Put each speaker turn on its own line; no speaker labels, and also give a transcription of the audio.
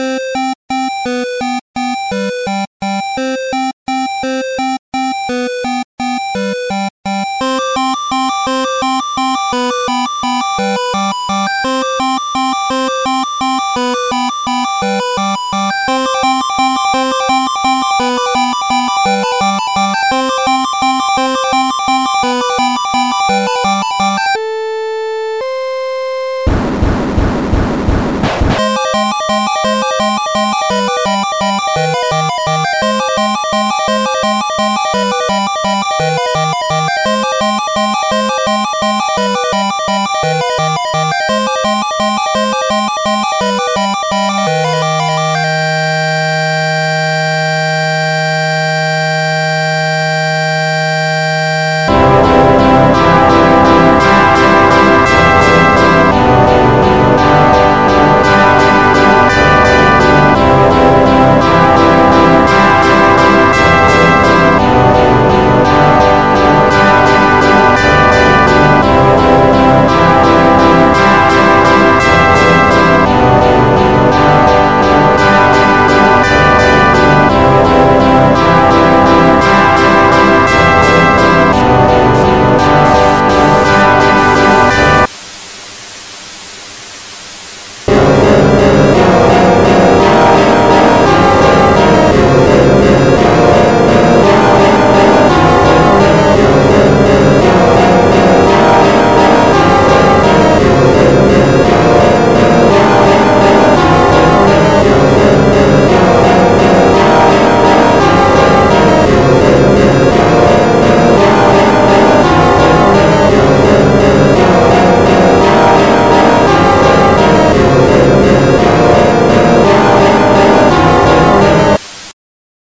Música Thank you.